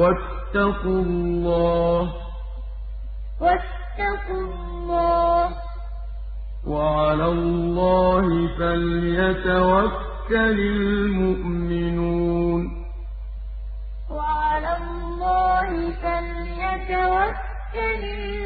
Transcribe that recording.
واتقوا الله واتقوا الله. وعلى الله فليتوكل المؤمنون. وعلى الله فليتوكل المؤمنون